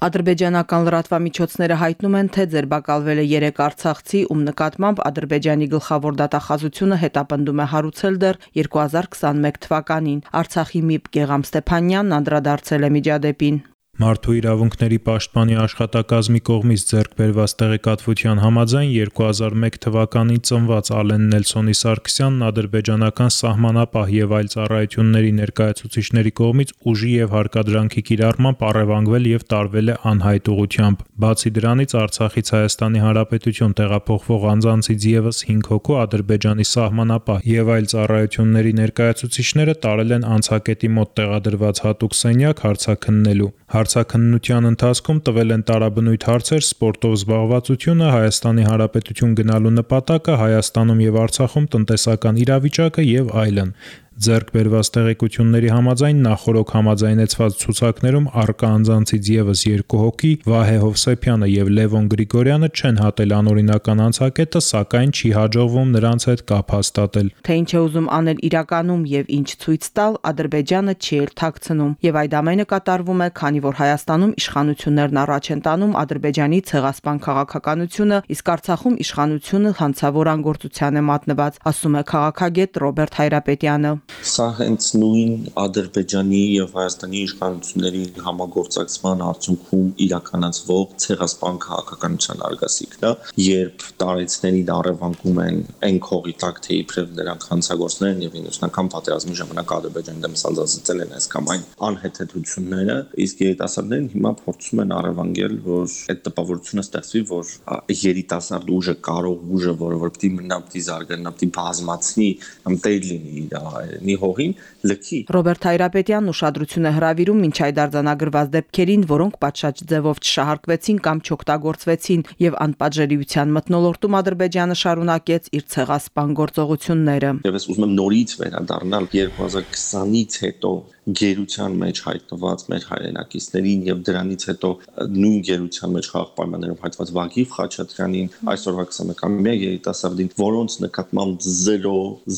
Ադրբեջանական լրատվամիջոցները հայտնում են, թե ձերբակալվել է 3 արցախցի, ում նկատմամբ Ադրբեջանի գլխավոր դատախազությունը հետապնդում է հարուցել դեռ 2021 թվականին։ Արցախի ՄԻՊ Գեգամ Ստեփանյանն անդրադարձել է միջադեպին։ Մարդու իրավունքների պաշտպանի աշխատակազմի կողմից ձեռք բերված տեղեկատվության համաձայն 2001 թվականին ծնված Ալեն Նելսոնի Սարգսյանն ադրբեջանական սահմանապահ եւ այլ ծառայությունների ներկայացուցիչների կողմից ուժի եւ հարկադրանքի կիրառմամբ առևանգվել եւ տարվել է անհայտ ուղությամբ։ Բացի դրանից Արցախից Հայաստանի Հանրապետություն տեղափոխվող անձանցից եւս 5 հոգու Ադրբեջանի սահմանապահ եւ այլ ծառայությունների ներկայացուցիչները տարել են անցակետի մոտ տեղադրված հատուկ սենյակ հարցաքննելու։ Հարցաքննության ընթացքում տվել են տարաբնույթ հարցեր սպորտով զբաղվածությունը, Հայաստանի Հանրապետություն գնալու նպատակը, Հայաստանում եւ Արցախում տնտեսական իրավիճակը եւ այլն։ Ձեռք բերված տեղեկությունների համաձայն նախորոք համաձայնեցված ցուցակներում արկա անձանցից եւս 2 հոգի՝ Վահե Հովսեփյանը եւ Լևոն Գրիգորյանը չեն հատել անօրինական անցակետը, սակայն չի հաջողվում նրանց հետ կապ հաստատել։ Թե ինչ է ուզում անել իրականում եւ ինչ ցույց տալ, Ադրբեջանը չի էլ թաքցնում, եւ այդ ամենը կատարվում է, քանի որ Հայաստանում իշխանություններն առաջ են տանում Ադրբեջանի ցեղասպան քաղաքականությունը, իսկ Արցախում իշխանությունը հանցավոր անգործության է մատնված, ասում է քաղաքագետ Ռոբերտ Հայրապետյանը։ Սա հենց նույն Ադրբեջանի եւ Հայաստանի իշխանությունների համագործակցման արդյունքում իրականացվող ցեղասպան քաղաքականության արգասիքն է, երբ տարեցներին առևանգում են այն քողի տակ, թե իբրև նրանք հանցագործներ են եւ 90-ական պատերազմի ժամանակ Ադրբեջանի դեմ սանձազծել են այս կամ այն անհեթեթությունները, իսկ երիտասարդներն հիմա փորձում են առևանգել, որ այդ տպավորությունը ստեղծվի, որ երիտասարդ ուժը կարող ուժը, որը որ պիտի մնա, պիտի զարգանա, պիտի բազմացնի, ամտեր լինի իր հայերենի հողին լքի։ Ռոբերտ Հայրապետյանն ուշադրություն է հրավիրում ոչ այդ արձանագրված դեպքերին, որոնք պատշաճ ձևով չշահարկվեցին կամ չօգտագործվեցին եւ անպատժելիության մտնոլորտում Ադրբեջանը շարունակեց իր ցեղասպան գործողությունները։ Եվ ես ուզում եմ նորից վերադառնալ 2020-ից հետո գերության մեջ հայտնված մեր հայրենակիցներին եւ դրանից հետո նույն գերության մեջ խաղ պայմաններով հայտնված Վագիվ Խաչատրյանին այսօրվա 21-ամյա երիտասարդին, որոնց նկատմամբ 0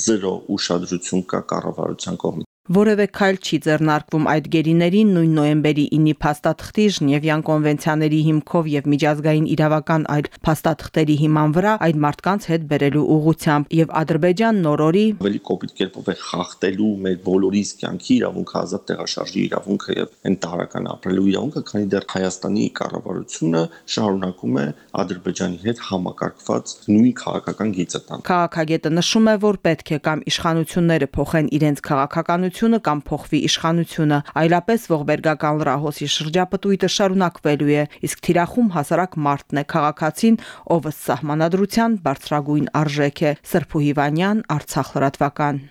0 ուշադրություն կա կառավարության կողմից Որևէ քայլ չի ձեռնարկվում այդ գերիներին նույն նոյեմբերի 9-ի փաստաթղթի Ժնևյան կոնվենցիաների հիմքով եւ միջազգային իրավական այլ փաստաթղթերի հիման վրա այդ մարդկանց հետ բերելու ուղղությամբ եւ Ադրբեջան նորորի ավելի կոպիտ կերպով է խախտելու մեր բոլորիս կյանքի իրավունքը ազատ տեղաշարժի իրավունքը եւ այն տարական ապրելու իրավունքը, քանի դեռ Հայաստանի կառավարությունը շարունակում է Ադրբեջանի հետ համակարգված նույն քաղաքական գիծը տան։ Քաղաքագետը նշում է, որ պետք է կամ իշխանությունները փոխեն իրենց քաղաքականությունը իշխանությունը կամ փոխվի իշխանությունը, այլապես ողբերգական լրահոսի շրջապտույտը շարունակվելու է, իսկ թիրախում հասարակ մարդն է քաղաքացին, ով ըստ սահմանադրության բարձրագույն արժեք է։ Սրփու Հիվանյան, Արցախ լրատվական։